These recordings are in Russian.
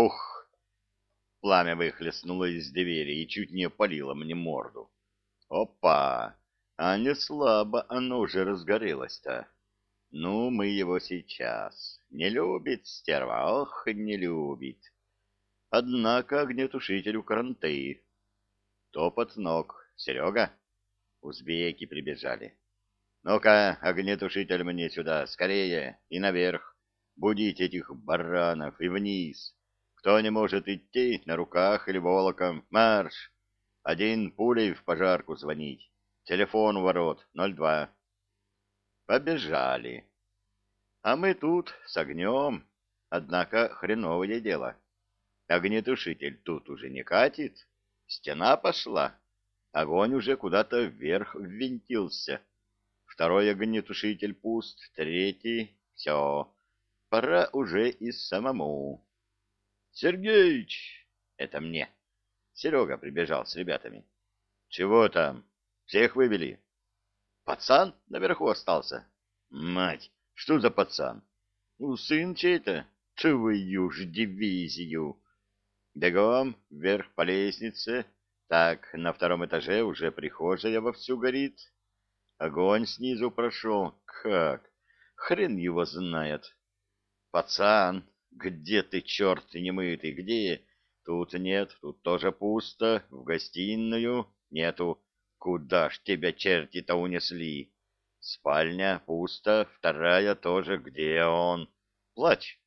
Фух! Пламя выхлестнуло из двери и чуть не опалило мне морду. Опа! А не слабо оно уже разгорелось-то. Ну, мы его сейчас. Не любит стерва, ох, не любит. Однако огнетушитель у каранты. Топот ног. Серега? Узбеки прибежали. Ну-ка, огнетушитель мне сюда, скорее, и наверх. Будить этих баранов и вниз. Кто не может идти, на руках или волоком, марш. Один пулей в пожарку звонить. Телефон у ворот, 02. Побежали. А мы тут с огнем. Однако хреновое дело. Огнетушитель тут уже не катит. Стена пошла. Огонь уже куда-то вверх ввинтился. Второй огнетушитель пуст, третий... Все. Пора уже и самому. Сергеич! Это мне. Серега прибежал с ребятами. Чего там? Всех вывели? Пацан наверху остался. Мать, что за пацан? Ну, сын чей-то. Твою ж дивизию. Бегом вверх по лестнице. Так, на втором этаже уже прихожая вовсю горит. Огонь снизу прошел. Как? Хрен его знает. Пацан, где ты, черт немытый, где? Тут нет, тут тоже пусто. В гостиную нету. Куда ж тебя черти-то унесли? Спальня пусто, вторая тоже. Где он? Плачь.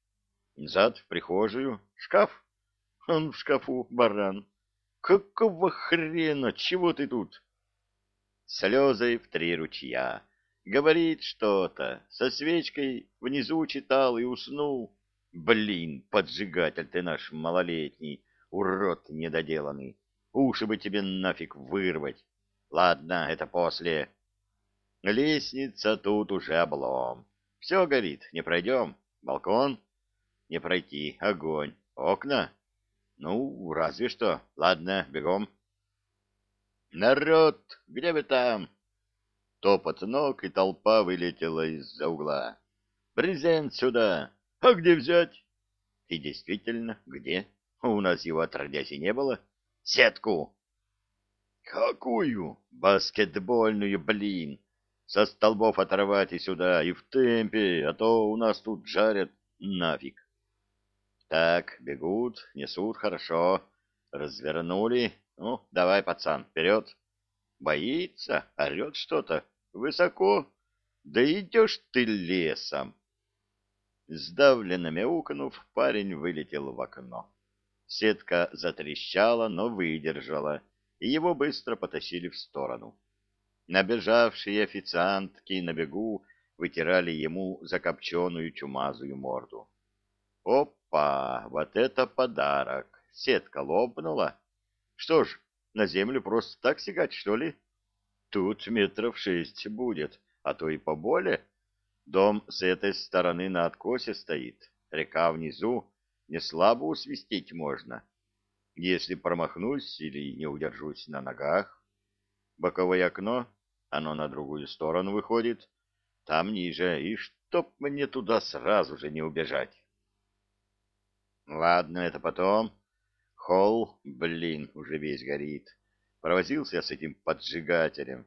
Назад в прихожую. Шкаф. Он в шкафу, баран. Какого хрена? Чего ты тут? Слезы в три ручья. Говорит что-то. Со свечкой внизу читал и уснул. Блин, поджигатель ты наш малолетний, урод недоделанный. Уши бы тебе нафиг вырвать. Ладно, это после. Лестница тут уже облом. Все горит, не пройдем. Балкон? Не пройти. Огонь. Окна? Ну, разве что. Ладно, бегом. Народ, где вы там? Топот ног и толпа вылетела из-за угла. Брезент сюда. А где взять? И действительно, где? У нас его отродясь и не было. Сетку. Какую? Баскетбольную, блин. Со столбов оторвать и сюда, и в темпе, а то у нас тут жарят нафиг. Так, бегут, несут хорошо. Развернули. Ну, давай, пацан, вперед. Боится, орет что-то. Высоко. Да идешь ты лесом. Сдавленно мяукнув, парень вылетел в окно. Сетка затрещала, но выдержала и его быстро потащили в сторону. Набежавшие официантки на бегу вытирали ему закопченную чумазую морду. Опа, вот это подарок! Сетка лопнула. Что ж, на землю просто так сигать, что ли? Тут метров шесть будет, а то и поболее. Дом с этой стороны на откосе стоит, река внизу, не слабо усвистеть можно. Если промахнусь или не удержусь на ногах, боковое окно, оно на другую сторону выходит, там ниже, и чтоб мне туда сразу же не убежать. Ладно, это потом. Холл, блин, уже весь горит. Провозился я с этим поджигателем.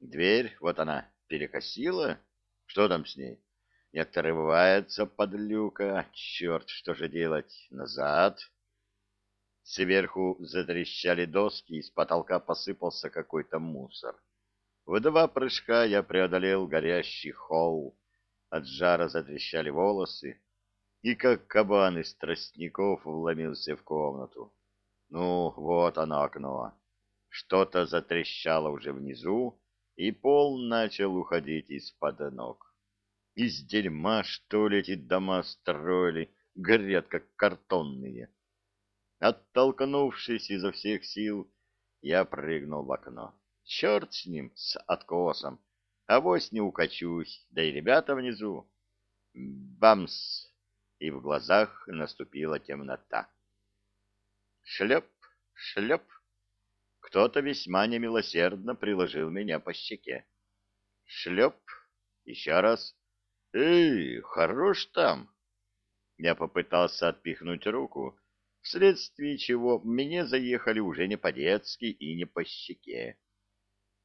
Дверь, вот она, перекосила. Что там с ней? Не отрывается подлюка. Черт, что же делать? Назад. Сверху затрещали доски, из потолка посыпался какой-то мусор. В два прыжка я преодолел горящий холл. От жара затрещали волосы, и как кабан из тростников вломился в комнату. Ну, вот оно окно. Что-то затрещало уже внизу, и пол начал уходить из-под ног. Из дерьма, что ли, эти дома строили, горят, как картонные. Оттолкнувшись изо всех сил, я прыгнул в окно. Черт с ним, с откосом. Авось не укачусь, да и ребята внизу. Бамс! И в глазах наступила темнота. Шлеп, шлеп. Кто-то весьма немилосердно приложил меня по щеке. Шлеп. Еще раз. Эй, хорош там. Я попытался отпихнуть руку, вследствие чего мне заехали уже не по-детски и не по щеке.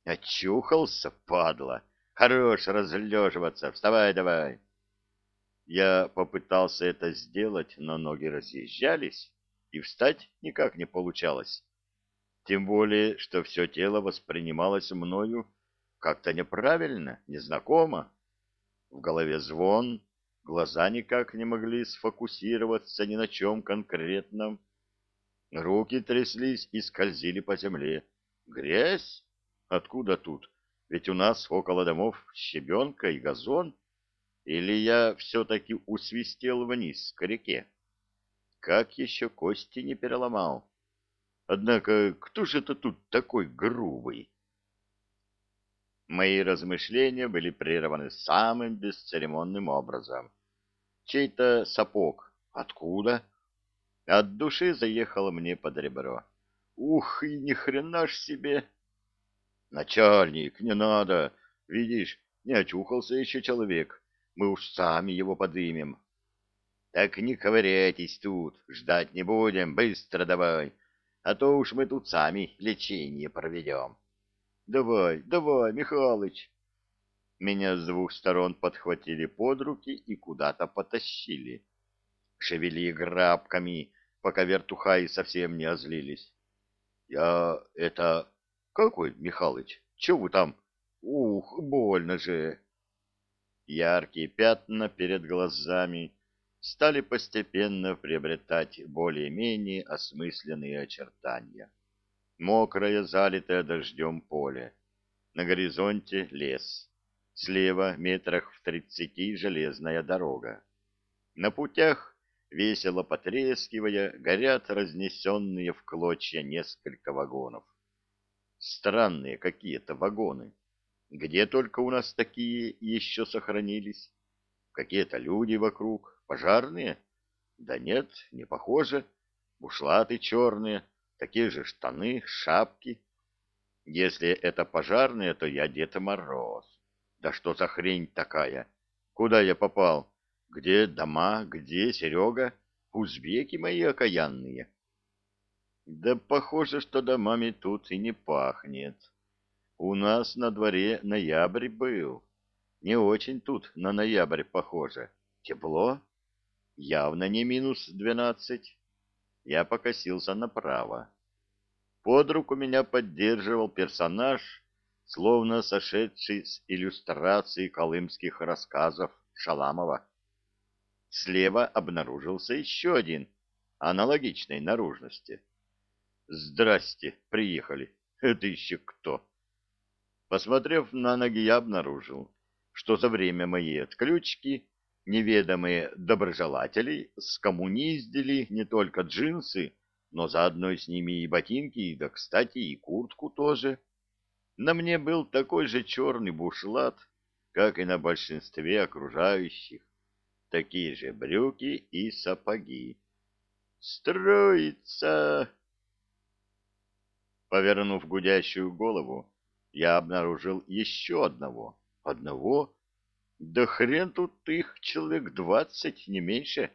Очухался, падла. Хорош разлеживаться. Вставай давай. Я попытался это сделать, но ноги разъезжались, и встать никак не получалось. Тем более, что все тело воспринималось мною как-то неправильно, незнакомо. В голове звон, глаза никак не могли сфокусироваться ни на чем конкретном. Руки тряслись и скользили по земле. Грязь? Откуда тут? Ведь у нас около домов щебенка и газон. Или я все-таки усвистел вниз к реке? Как еще кости не переломал? Однако кто же это тут такой грубый? Мои размышления были прерваны самым бесцеремонным образом. Чей-то сапог. Откуда? От души заехал мне под ребро. Ух, и ни хрена ж себе! Начальник, не надо. Видишь, не очухался еще человек. Мы уж сами его подымем. Так не ковыряйтесь тут, ждать не будем, быстро давай, а то уж мы тут сами лечение проведем. Давай, давай, Михалыч. Меня с двух сторон подхватили под руки и куда-то потащили. Шевели грабками, пока вертухаи совсем не озлились. Я это какой, Михалыч? Че вы там? Ух, больно же. Яркие пятна перед глазами стали постепенно приобретать более-менее осмысленные очертания. Мокрое, залитое дождем поле. На горизонте лес. Слева, метрах в тридцати, железная дорога. На путях, весело потрескивая, горят разнесенные в клочья несколько вагонов. Странные какие-то вагоны. Где только у нас такие еще сохранились? Какие-то люди вокруг. Пожарные? Да нет, не похоже. Бушлаты черные, такие же штаны, шапки. Если это пожарные, то я Дед Мороз. Да что за хрень такая? Куда я попал? Где дома? Где Серега? Узбеки мои окаянные. Да похоже, что домами тут и не пахнет. У нас на дворе ноябрь был. Не очень тут на ноябрь похоже. Тепло? Явно не минус двенадцать. Я покосился направо. Под руку меня поддерживал персонаж, словно сошедший с иллюстрации колымских рассказов Шаламова. Слева обнаружился еще один, аналогичной наружности. Здрасте, приехали. Это еще кто? Посмотрев на ноги, я обнаружил, что за время моей отключки неведомые доброжелатели скоммуниздили не только джинсы, но заодно с ними и ботинки, да, кстати, и куртку тоже. На мне был такой же черный бушлат, как и на большинстве окружающих, такие же брюки и сапоги. «Строится!» Повернув гудящую голову, я обнаружил еще одного. Одного? Да хрен тут их человек двадцать, не меньше,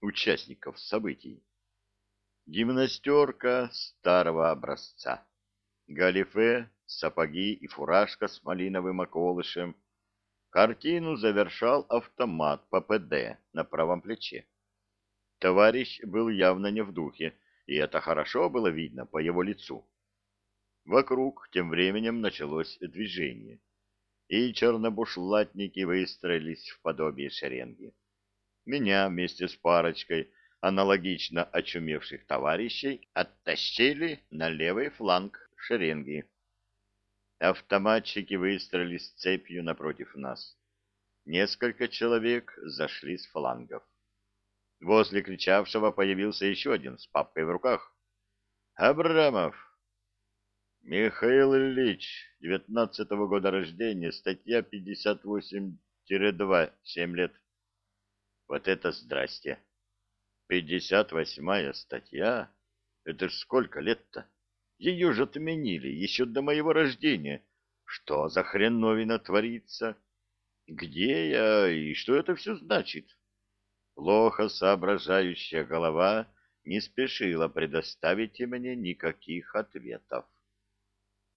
участников событий. Гимнастерка старого образца. Галифе, сапоги и фуражка с малиновым околышем. Картину завершал автомат ППД на правом плече. Товарищ был явно не в духе, и это хорошо было видно по его лицу. Вокруг тем временем началось движение, и чернобушлатники выстроились в подобие шеренги. Меня вместе с парочкой аналогично очумевших товарищей оттащили на левый фланг шеренги. Автоматчики выстроились цепью напротив нас. Несколько человек зашли с флангов. Возле кричавшего появился еще один с папкой в руках. «Абрамов!» «Михаил Ильич, девятнадцатого года рождения, статья 58-2, семь лет». «Вот это здрасте!» «Пятьдесят восьмая статья? Это ж сколько лет-то? Ее же отменили еще до моего рождения. Что за хреновина творится? Где я и что это все значит?» плохо соображающая голова не спешила предоставить мне никаких ответов.